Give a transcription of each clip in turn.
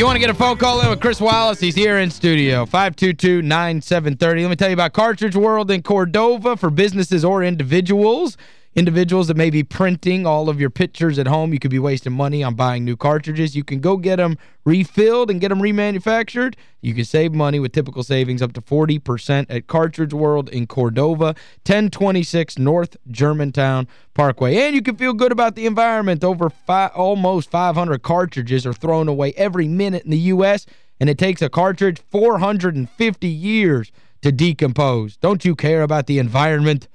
You want to get a phone call in with Chris Wallace? He's here in studio. 522-9730. Let me tell you about Cartridge World in Cordova for businesses or individuals. Individuals that may be printing all of your pictures at home, you could be wasting money on buying new cartridges. You can go get them refilled and get them remanufactured. You can save money with typical savings up to 40% at Cartridge World in Cordova, 1026 North Germantown Parkway. And you can feel good about the environment. Over five, almost 500 cartridges are thrown away every minute in the U.S., and it takes a cartridge 450 years to decompose. Don't you care about the environment?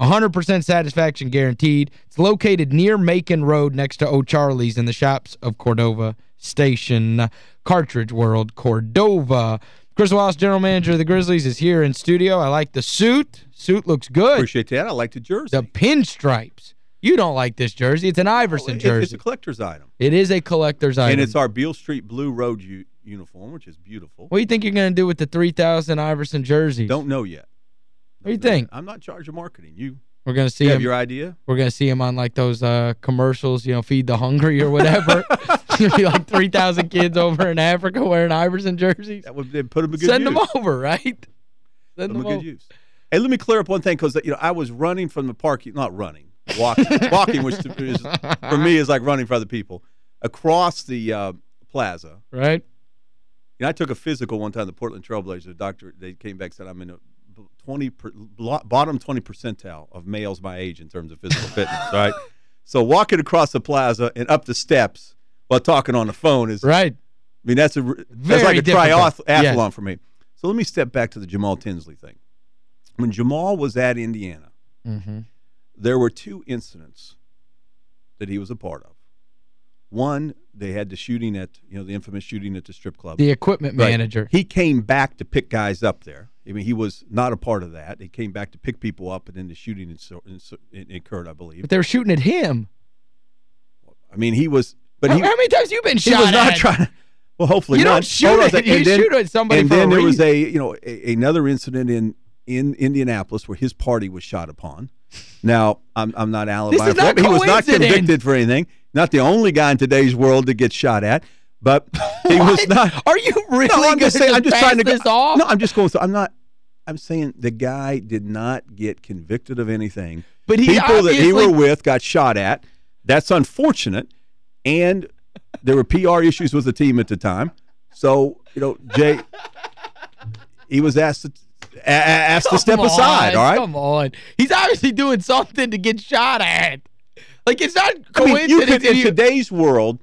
100% satisfaction guaranteed. It's located near Macon Road next to O'Charlie's in the shops of Cordova Station. Cartridge World, Cordova. Chris Wallace, general manager of the Grizzlies, is here in studio. I like the suit. Suit looks good. Appreciate that. I like the jersey. The pinstripes. You don't like this jersey. It's an Iverson oh, it, jersey. It's a collector's item. It is a collector's item. And it's our Beale Street Blue Road uniform, which is beautiful. What do you think you're going to do with the 3,000 Iverson jerseys? Don't know yet. What do you think? I'm not in charge of marketing. You We're going to see you him. have your idea? We're going to see him on like those uh, commercials, you know, Feed the Hungry or whatever. be like 3,000 kids over in Africa wearing Iverson jerseys. That would put them a good Send use. them over, right? Send them, them a good over. use. Hey, let me clear up one thing because you know I was running from the park, not running, walking, walking, which is, for me is like running for other people across the uh, plaza. Right. You know, I took a physical one time. The Portland Trailblazers. The doctor they came back and said I'm in a 20 per, bottom 20 percentile of males my age in terms of physical fitness. Right. So walking across the plaza and up the steps while talking on the phone is right. I mean that's a Very that's like a triathlon Yes. for me. So let me step back to the Jamal Tinsley thing. When Jamal was at Indiana, Mm-hmm. there were two incidents that he was a part of. One, they had the shooting at, you know, the infamous shooting at the strip club. The equipment Right. manager. He came back to pick guys up there. I mean, he was not a part of that. He came back to pick people up, and then the shooting inso- inso- it occurred, I believe. But they were shooting at him. I mean, he was, but how, he, how many times you been shot? he was not at? trying to. Well, hopefully You not. don't shoot at- you then- shoot at somebody And then there was a, you know, a, another incident in in Indianapolis where his party was shot upon. Now, I'm I'm not alibi. This is not he was not convicted for anything. Not the only guy in today's world to get shot at, but he was not. Are you really No, I'm just saying. I'm just trying to go. off? No, I'm just going. Through, I'm not. I'm saying the guy did not get convicted of anything. But he people that he were with got shot at. That's unfortunate, and there were PR issues with the team at the time. So you know, Jay, he was asked to asked to step Come aside. All right. Come on. He's obviously doing something to get shot at. Like, it's not I mean, you could in today's world.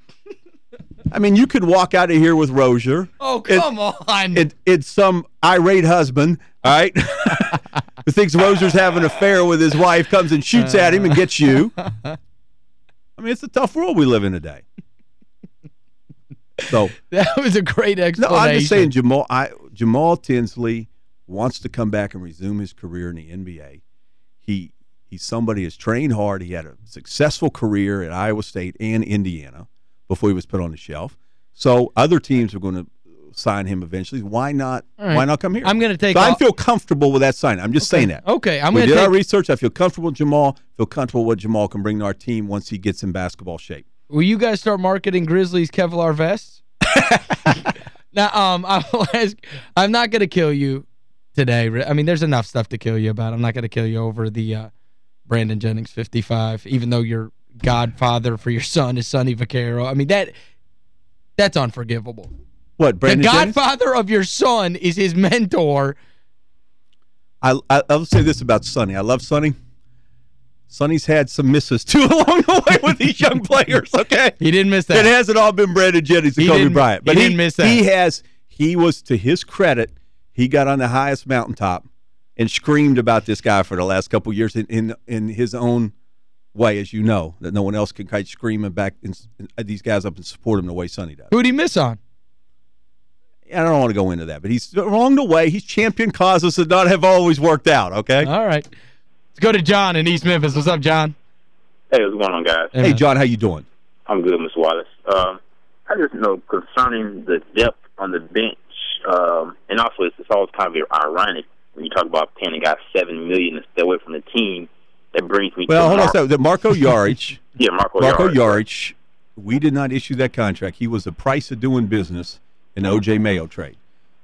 I mean, you could walk out of here with Rozier. oh, It- come on. it, it's some irate husband, all right, who thinks Rozier's having an affair with his wife, comes and shoots at him and gets you. I mean, it's a tough world we live in today. So, that was a great explanation. no. I'm just saying Jamal I, Jamal Tinsley wants to come back and resume his career in the NBA. He he's somebody who's trained hard. He had a successful career at Iowa State and Indiana before he was put on the shelf. So other teams are going to sign him eventually. Why not? Right. Why not come here? I'm going to take So I feel comfortable with that sign. I'm just saying that. Okay, I'm we going to did our research. I feel comfortable with Jamal. Feel comfortable what Jamal can bring to our team once he gets in basketball shape. Will you guys start marketing Grizzlies Kevlar vests? now, um, I will ask, I'm not going to kill you today. I mean, there's enough stuff to kill you about. I'm not going to kill you over the uh, Brandon Jennings 55, even though your godfather for your son is Sonny Vaccaro. I mean, that that's unforgivable. What, Brandon the Jennings? godfather of your son is his mentor. I, I, I'll say this about Sonny. I love Sonny. Sonny's had some misses too along the way with these young players, okay? He didn't miss that. It hasn't all been Brandon Jennings and He Kobe Bryant. But he didn't miss that. He has, he was, to his credit, he got on the highest mountaintop and screamed about this guy for the last couple of years in, in, in his own way, as you know, that no one else can quite scream and back and, and these guys up and support him the way Sonny does. Who'd he miss on? I don't want to go into that, but he's along the way. He's championed causes that not have always worked out, okay? All right. Let's go to John in East Memphis. What's up, John? Hey, what's going on, guys? Hey, John, how you doing? I'm good, Mr. Wallace. Um, I just know concerning the depth on the bench, um, and also it's, it's always kind of ironic when you talk about paying a guy seven million to stay away from the team. That brings me Well, to hold on a Mar- second. The Marco Jaric, Yeah, Marco, Marco Jaric. We did not issue that contract. He was the price of doing business in the OJ Mayo trade.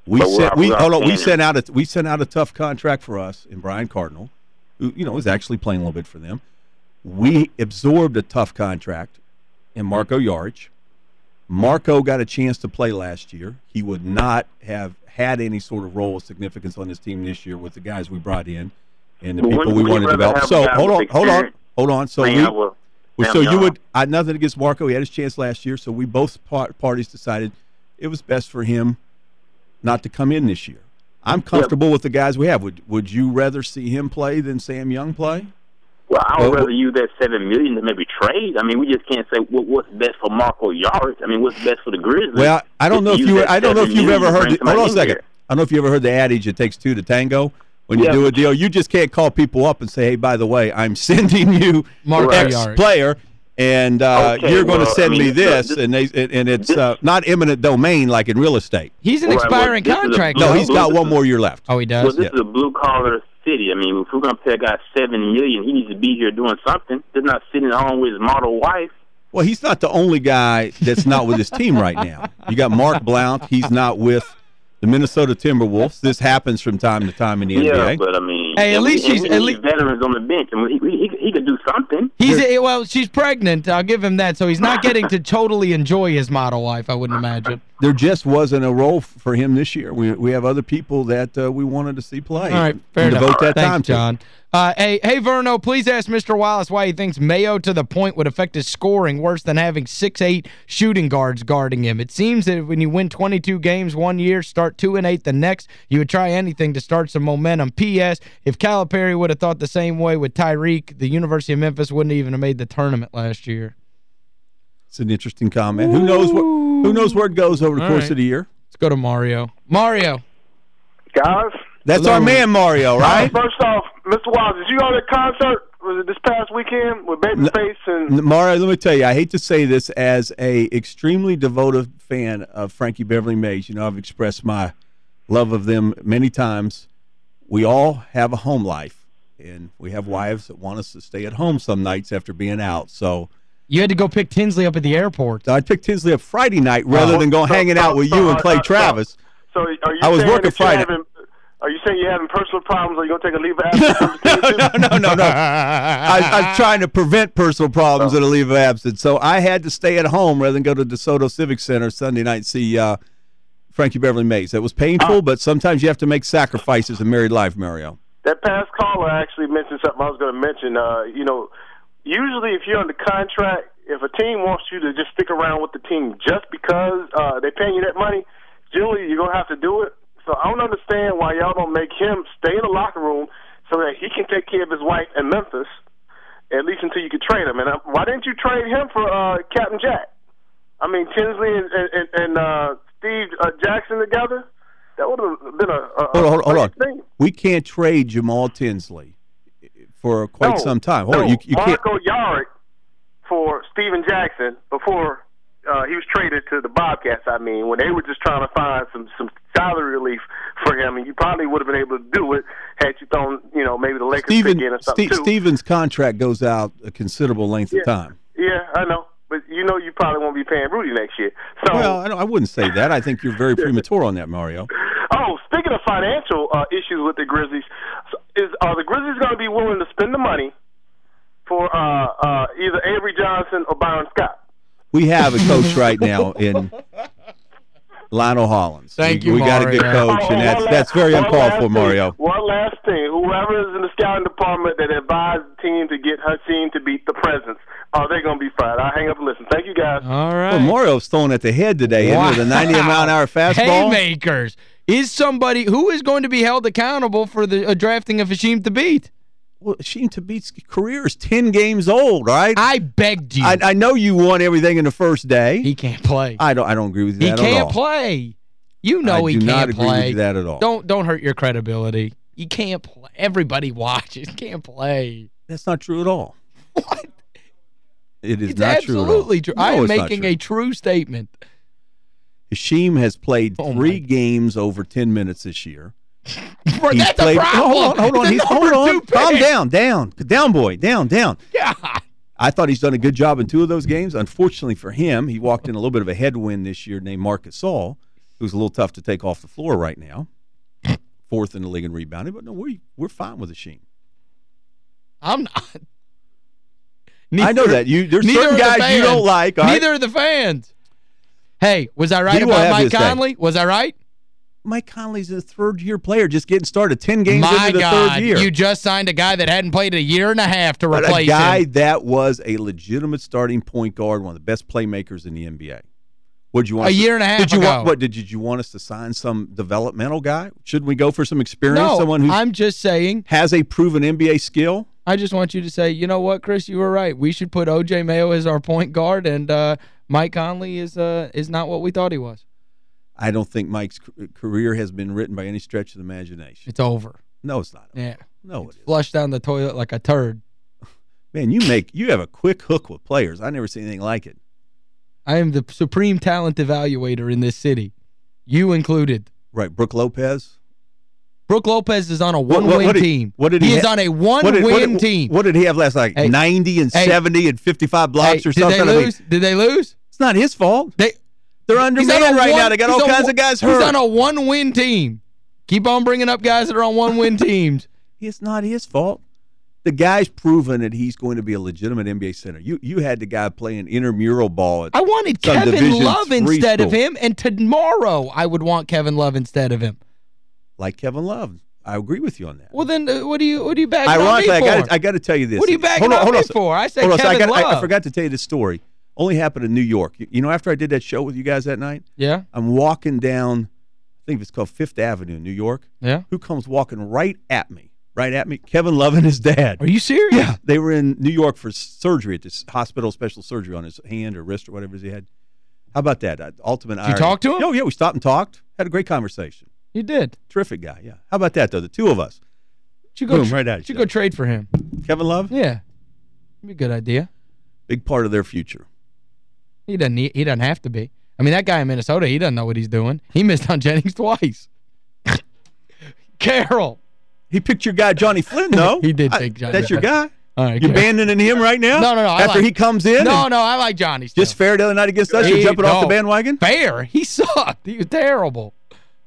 We But sent we hold on, we sent out a we sent out a tough contract for us in Brian Cardinal, who you know was actually playing a little bit for them. We absorbed a tough contract in Marco Jaric. Marco got a chance to play last year. He would not have had any sort of role of significance on this team this year with the guys we brought in and the people we wanted to develop. So hold on, hold on, hold on. So we, will- so you would I nothing against Marco. He had his chance last year, so we both par- parties decided it was best for him not to come in this year. I'm comfortable with the guys we have. Would Would you rather see him play than Sam Young play? Well, I would Well, rather use that seven million to maybe trade. I mean, we just can't say what, what's best for Marco Yards. I mean, what's best for the Grizzlies? Well, I don't know if you I don't know if you've ever heard. The, hold on a second. here. I don't know if you ever heard the adage "it takes two to tango." When you Yeah. do a deal, you just can't call people up and say, "Hey, by the way, I'm sending you Marco X Jaric. player." And uh, Okay, you're going to send I mean, me this, this- and they and and it's uh, not eminent domain like in real estate. He's an Right, well, expiring this is a- contract. No, he's got one more year left. Oh, he does? Well, this Yeah. is a blue collar city. I mean, if we're going to pay a guy seven million, he needs to be here doing something. He's not sitting at home with his model wife. Well, he's not the only guy that's not with his team right now. You got Mark Blount. He's not with the Minnesota Timberwolves. This happens from time to time in the Yeah, NBA. but I mean, Hey, at least we, she's- at least- veterans on the bench. I mean, he, he, he could do something. He's a, well, she's pregnant. I'll give him that. So he's not getting to totally enjoy his model life, I wouldn't imagine. There just wasn't a role for him this year. We we have other people that uh, we wanted to see play. All right, fair enough. devote that Thanks, time to. John. Uh, hey, hey, Verno, please ask Mr. Wallace why he thinks Mayo to the point would affect his scoring worse than having six eight shooting guards guarding him. It seems that when you win 22 games one year, start 2 and 8 the next, you would try anything to start some momentum. P.S. If Calipari would have thought the same way with Tyreke, the University of Memphis wouldn't even have made the tournament last year. It's an interesting comment. Who knows what who knows where it goes over the All course right. of the year? Let's go to Mario. Mario. Guys, That's Hello. our man Mario, right? first off, Mr. Wiles, did you go to the concert? Was it this past weekend with Babyface and N- Mario, let me tell you, I hate to say this as a extremely devoted fan of Frankie Beverly Maze. You know, I've expressed my love of them many times. We all have a home life, and we have wives that want us to stay at home some nights after being out. So You had to go pick Tinsley up at the airport. I picked Tinsley up Friday night rather Oh, than go so- hanging so- out with so, you and uh, Clay uh, Travis. So are you I was saying working you're Friday. Having, are you saying you're having personal problems or you going to take a leave of absence? from the team, too? no, no, no, no. I, I'm trying to prevent personal problems and a leave of absence. So I had to stay at home rather than go to DeSoto Civic Center Sunday night and see uh, Frankie Beverly Maze. That was painful, but sometimes you have to make sacrifices in married life, Mario. That past caller actually mentioned something I was going to mention. Uh, you know, usually if you're under contract, if a team wants you to just stick around with the team just because uh, they're paying you that money, generally you're going to have to do it. So I don't understand why y'all don't make him stay in the locker room so that he can take care of his wife in Memphis, at least until you can trade him. And uh, why didn't you trade him for uh, Captain Jack? I mean, Tinsley and, and, and uh, Steve uh, Jackson together. That would have been a, a Hold on, hold on, hold on. thing. We can't trade Jamal Tinsley for quite No, some time. Hold no, on, you, you can't. Marco Jaric for Stephen Jackson before uh, he was traded to the Bobcats. I mean, when they were just trying to find some some salary relief for him, and you probably would have been able to do it had you thrown, you know, maybe the Lakers Steven, pick in or something Ste-. Stevens' contract goes out a considerable length of time. Yeah, I know, but you know, you probably won't be paying Rudy next year. So, Well, I, don't, I wouldn't say that. I think you're very premature on that, Mario. oh, speaking of financial uh, issues with the Grizzlies, is are the Grizzlies going to be willing to spend the money for uh, uh, either Avery Johnson or Byron Scott? We have a coach right now in Lionel Hollins. Thank we, you, We got a good coach, and that's that's very uncalled last for, thing. Mario. One last thing. Whoever is in the scouting department that advised the team to get Hasheem Thabeet the presence, are they going to be fired? I'll hang up and listen. Thank you, guys. All right. Well, Mario's throwing at the head today, isn't it? The 90 mile an hour fastball. Haymakers. Is somebody who is going to be held accountable for the uh, drafting of Hasheem Thabeet? Well, Sheen Thabeet's career is 10 games old, right? I begged you. I, I know you won everything in the first day. he can't play. I don't I don't agree with he that at can't play. You know I he can't not agree play. with that at all. Don't don't hurt your credibility. You can't play. Everybody watches. Can't play. That's not true at all. What? It is It's not true absolutely true. I No, am making a true statement. Hasheem has played Oh, three games over 10 minutes this year. Bro, He's that's played, a problem. Hold on, hold on. He's, hold on. Calm down, down. Down, boy. Down, down. God. I thought he's done a good job in two of those games. Unfortunately for him, he walked in a little bit of a headwind this year named Marc Gasol, who's a little tough to take off the floor right now. Fourth in the league in rebounding, but no, we're, we're fine with Hasheem. I'm not. I know that. you There's neither certain are the guys you don't like. right? Neither are the fans. Hey, was I right He about Mike day. Conley? Was I right? Mike Conley's a third-year player, just getting started, 10 games My into the God, third year. you just signed a guy that hadn't played a year and a half to But replace a guy him. that was a legitimate starting point guard, one of the best playmakers in the NBA. Would you want A to- year and a half Did you ago. want what did, did you want us to sign some developmental guy? Shouldn't we go for some experience, No, someone who I'm just saying, has a proven NBA skill? I just want you to say, you know what, Chris, you were right. We should put O.J. Mayo as our point guard, and uh, Mike Conley is uh, is not what we thought he was. I don't think Mike's career has been written by any stretch of the imagination. It's over. No, it's not. Yeah. No, it is. Flush down the toilet like a turd. Man, you make you have a quick hook with players. I never seen anything like it. I am the supreme talent evaluator in this city. You included. Right, Brook Lopez. Brook Lopez is on a one-win did- team. what did he he is on a one-win team. What did he have last like Hey. 90 and Hey. 70 and 55 blocks Hey, or did something? they I mean, lose? Did they lose? It's not his fault. They They're undermanned right one- now. They got all kinds one- of guys hurt. He's on a one-win team. Keep on bringing up guys that are on one-win teams. It's not his fault. The guy's proven that he's going to be a legitimate NBA center. You you had the guy playing intramural ball. At, I wanted Kevin Division Love instead of him, and tomorrow I would want Kevin Love instead of him. like Kevin Love. I agree with you on that. Well, then uh, what do you what do you back on me Ironically, I for? got I got to tell you this. What are you hold on, on hold me on, for? I said on, so I, Kevin Love. I, I forgot to tell you this story. Only happened in New York. You, know, after I did that show with you guys that night, yeah, I'm walking down. I think it's called Fifth Avenue in New York. yeah. Who comes walking right at me? Right at me. Kevin Love and his dad. Are you serious? Yeah, they were in New York for surgery at this hospital, special surgery on his hand or wrist or whatever he had. How about that? Uh, ultimate Did you talk to him? Oh, yeah, we stopped and talked. Had a great conversation. You did. Terrific guy, yeah. How about that, though? The two of us. You go Boom, right at you you. go trade for him. Kevin Love, Yeah, be a good idea. big part of their future. He doesn't need, he doesn't have to be. I mean, that guy in Minnesota, he doesn't know what he's doing. He missed on Jennings twice. Carroll. He picked your guy, Johnny Flynn, though. He did pick Johnny That's your guy? All right, You're Carroll. abandoning him right now? No, no, no, After like- he comes in? No, no, I like Johnny still. Just fair the other night against us? He- You're jumping off the bandwagon? Fair. He sucked. He was terrible.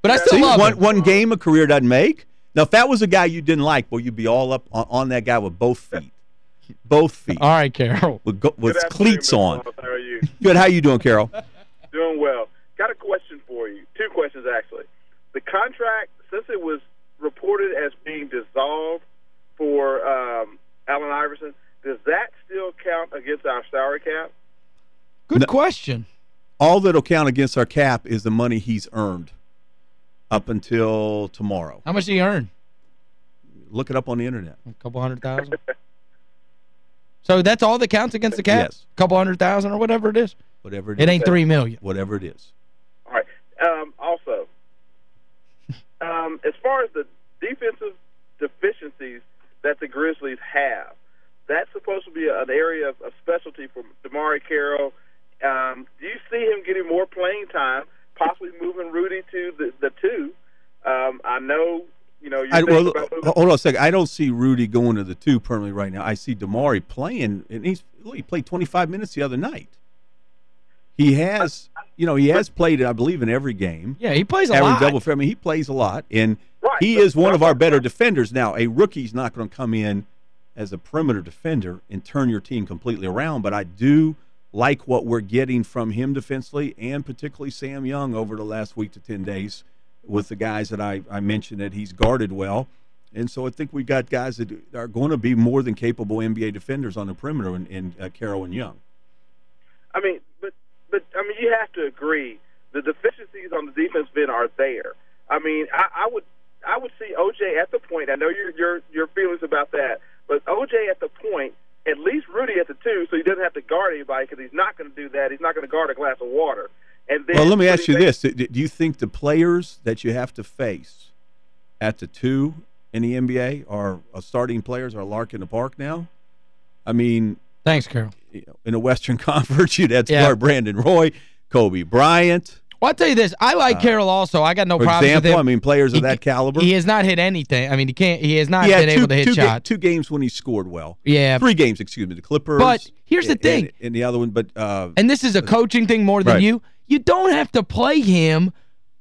But I still See, love one, him. one game a career doesn't make. Now, if that was a guy you didn't like, well, you'd be all up on, on that guy with both feet. Both feet. All right, Carol. With, go, with cleats on. Ross. How are you? Good. How you doing, Carol? Doing well. Got a question for you. Two questions, actually. The contract, since it was reported as being dissolved for um, Allen Iverson, does that still count against our salary cap? Good No. question. All that'll count against our cap is the money he's earned up until tomorrow. How much did he earn? Look it up on the internet. A couple hundred thousand? so that's all that counts against the cap? Yes. A couple hundred thousand or whatever it is? Whatever it, It is. It ain't three million. Whatever it is. All right. Um, also, um, as far as the defensive deficiencies that the Grizzlies have, that's supposed to be an area of, of specialty for DeMarre Carroll. Um, do you see him getting more playing time, possibly moving Rudy to the, the two? Um, I know, you know, you're I, thinking well, about hold on a second. I don't see Rudy going to the two permanently right now. I see DeMarre playing, and he's he played 25 minutes the other night. He has, you know, he has played, I believe, in every game. Yeah, he plays a Average lot. double. I mean, he plays a lot, and Right, he is one of our better defenders. Now, a rookie's not going to come in as a perimeter defender and turn your team completely around, but I do like what we're getting from him defensively, and particularly Sam Young over the last week to 10 days with the guys that I, I mentioned that he's guarded well. And so I think we've got guys that are going to be more than capable NBA defenders on the perimeter in, in uh, Carroll and Young. I mean, but but I mean, you have to agree the deficiencies on the defense end are there. I mean, I, I would I would see OJ at the point. I know your your your feelings about that, but OJ at the point, at least Rudy at the two, so he doesn't have to guard anybody because he's not going to do that. He's not going to guard a glass of water. And then Well, let me ask you makes- this: Do do you think the players that you have to face at the two in the NBA are uh, starting players are a lark in the park now? I mean, Thanks, Carol. you know, in the Western Conference, you'd have to Yeah. guard Brandon Roy, Kobe Bryant. Well, I'll tell you this. I like Carroll also. I got no For problems example, with him. I mean, players of He- that caliber. He has not hit anything. I mean, he can't. He has not He been two, able to hit two, ga- two games when he scored well. Yeah. Three games, excuse me. The Clippers. But here's the and- thing. And, and the other one, but uh, And this is a coaching thing more than Right. you. You don't have to play him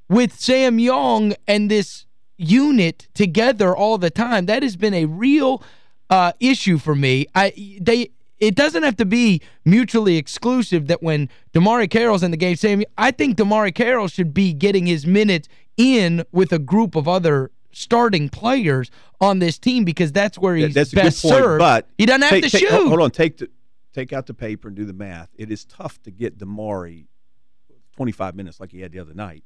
with Sam Young and this unit together all the time. That has been a real uh, issue for me. I they it doesn't have to be mutually exclusive that when DeMarre Carroll's in the game, Sam, I think DeMarre Carroll should be getting his minutes in with a group of other starting players on this team because that's where he's that's best point. served. But he doesn't have take- to take- shoot. hold- Hold on. Take the, take out the paper and do the math. It is tough to get DeMarre 25 minutes like he had the other night.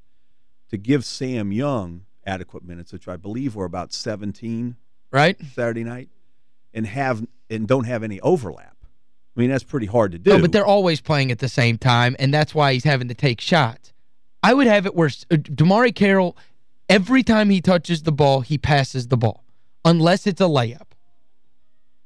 To give Sam Young adequate minutes, which I believe were about 17 right? Saturday night, and have and don't have any overlap. I mean, that's pretty hard to do. No, but they're always playing at the same time, and that's why he's having to take shots. I would have it where uh, DeMarre Carroll, every time he touches the ball, he passes the ball, unless it's a layup.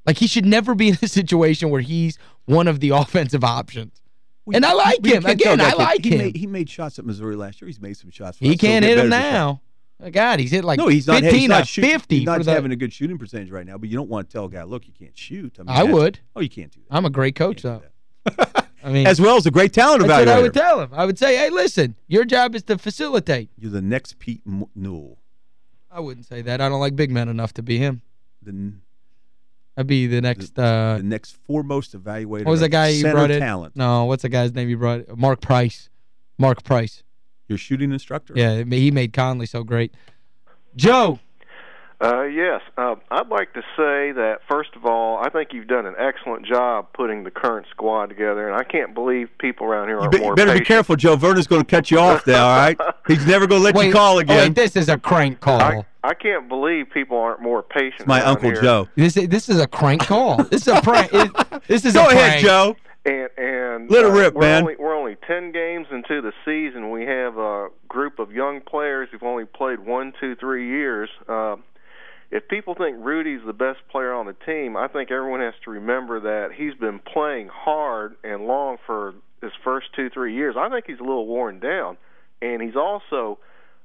Like, he should never be in a situation where he's one of the offensive options. We- and I like we him. can't Again, I kid. like he him. Made, he made shots at Missouri last year. He's made some shots. For He us. He'll can't hit him better this year. now. My God, he's hit like no, he's not, 15 he's not to shooting, 50 He's not for the, having a good shooting percentage right now, but you don't want to tell a guy, look, you can't shoot. I, mean, I would. Oh, you can't do that. I'm a great coach, though. I mean, As well as a great talent that's what I would tell him. I would say, hey, listen, your job is to facilitate. You're the next Pete M- Newell. I wouldn't say that. I don't like big men enough to be him. The, I'd be the next uh the next foremost evaluator what was the guy you brought in? talent. No, what's the guy's name you brought? Mark Price. Mark Price. Your shooting instructor? Yeah, he made Conley so great. Joe, Uh, yes, uh, I'd like to say that first of all, I think you've done an excellent job putting the current squad together, and I can't believe people around here You are be- more better be careful, Joe. Verno's going to cut you off now, all right? He's never going to let wait, you call again. wait, this is a crank call. I, I can't believe people aren't more patient. it's my Uncle here. Joe. this is, this is a crank call. This is a prank. It- this is Go a prank. ahead, Joe. And and Let it uh, rip, we're man. Only, we're only ten games into the season. We have a group of young players who've only played one, two, three years. Uh, if people think Rudy's the best player on the team, I think everyone has to remember that he's been playing hard and long for his first two, three years. I think he's a little worn down, and he's also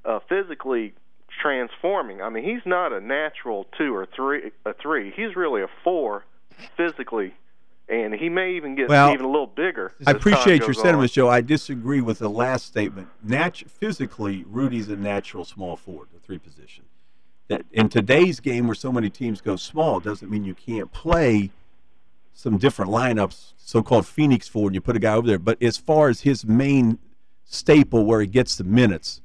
uh, physically transforming. I mean, he's not a natural two or three, a three. He's really a four physically, and he may even get Well, even a little bigger. I appreciate your sentiments, Joe. I disagree with the last statement. Natu- physically, Rudy's a natural small forward, the three position. That in today's game, where so many teams go small, doesn't mean you can't play some different lineups, so-called Phoenix forward. And you put a guy over there, but as far as his main staple, where he gets the minutes,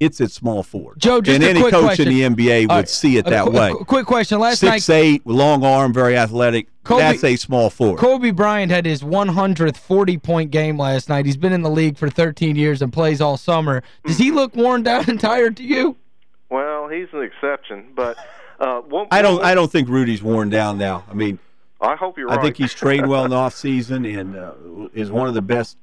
it's at small forward. Joe, just and a any coach question. in the NBA would right, see it a that qu- way. a quick question. Last Six night, eight, long arm, very athletic. Kobe- That's a small forward. Kobe Bryant had his 100th 40-point game last night. He's been in the league for 13 years and plays all summer. Does he look worn down and tired to you? Well, he's an exception, but uh, one, I don't. I don't think Rudy's worn down now. I mean, I hope you're I right. think he's trained well in the off season and uh, is one of the best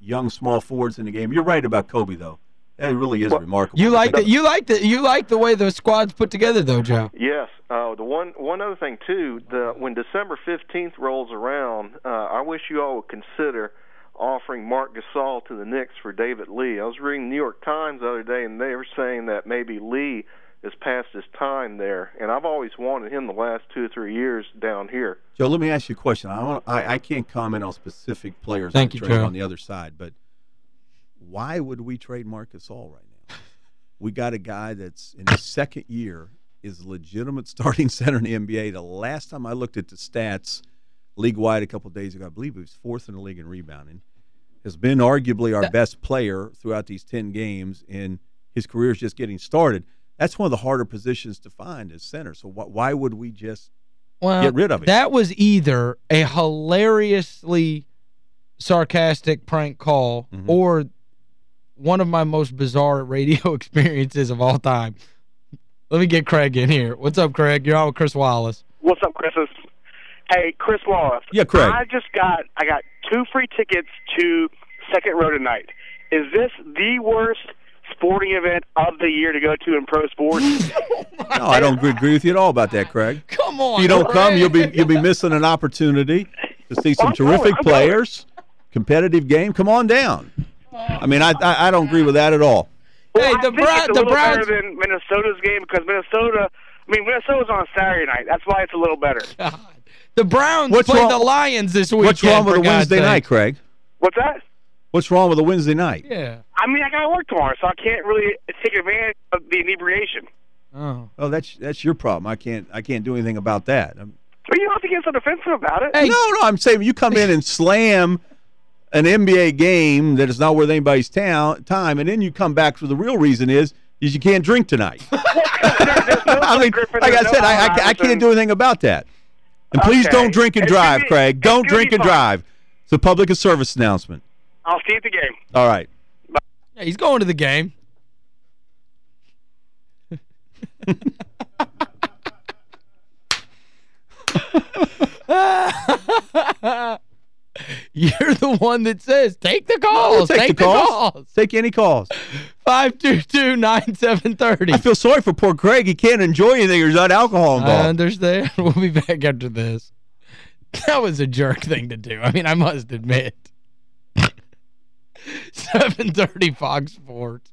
young small forwards in the game. You're right about Kobe though. That really is Well, remarkable. You I like think- the you like the you like the way the squad's put together though, Joe. Yes. Uh, the one one other thing too, the when December fifteenth rolls around, uh, I wish you all would consider offering Marc Gasol to the Knicks for David Lee. I was reading the New York Times the other day, and they were saying that maybe Lee is past his time there, and I've always wanted him the last two or three years down here. Joe, let me ask you a question. I, want, I I can't comment on specific players Thank on you, the trade Joe. on the other side, but why would we trade Marcus right now? We got a guy that's in his second year is a legitimate starting center in the NBA. The last time I looked at the stats league wide a couple days ago, I believe he was fourth in the league in rebounding. Has been arguably our That- best player throughout these ten games, and his career is just getting started. That's one of the harder positions to find as center. So why, why would we just Well, Get rid of it. That was either a hilariously sarcastic prank call Mhm. or one of my most bizarre radio experiences of all time. Let me get Craig in here. What's up, Craig? You're on with Chris Wallace. What's up, Chris? It's- Hey, Chris Wallace. Yeah, Craig. I just got I got two free tickets to Second Row tonight. Is this the worst sporting event of the year to go to in pro sports? No, I don't agree- agree with you at all about that, Craig. Come on. If you don't come, you'll be you'll be missing an opportunity to see some I'm going, terrific going. players, competitive game. Come on down. I mean, I I, I don't agree with that at all. Well, Hey, the think Brown- it's a the little Browns- better than Minnesota's game because Minnesota. I mean, Minnesota's on Saturday night. That's why it's a little better. God. The Browns What's play wrong- the Lions this weekend. What's wrong with for a Wednesday sake. night, Craig? What's that? What's wrong with a Wednesday night? Yeah. I mean, I got to work tomorrow, so I can't really take advantage of the inebriation. Oh. Oh, that's that's your problem. I can't I can't do anything about that. I'm- But you don't have to get so defensive about it. Hey, no, no, I'm saying you come in and slam an NBA game that is not worth anybody's town, time, and then you come back for the real reason is is you can't drink tonight. There's no I mean, Griffin, like I no said, I, I, I can't do anything about that. And please Okay. don't drink and drive, be- Craig. Don't drink and fun. drive. It's a public service announcement. I'll see you at the game. All right. Yeah, he's going to the game. You're the one that says, take the calls. We'll take, take the calls. Take any calls. 522-9730. I feel sorry for poor Craig. He can't enjoy anything. There's not alcohol I involved. understand. We'll be back after this. That was a jerk thing to do. I mean, I must admit. 730 Fox Sports.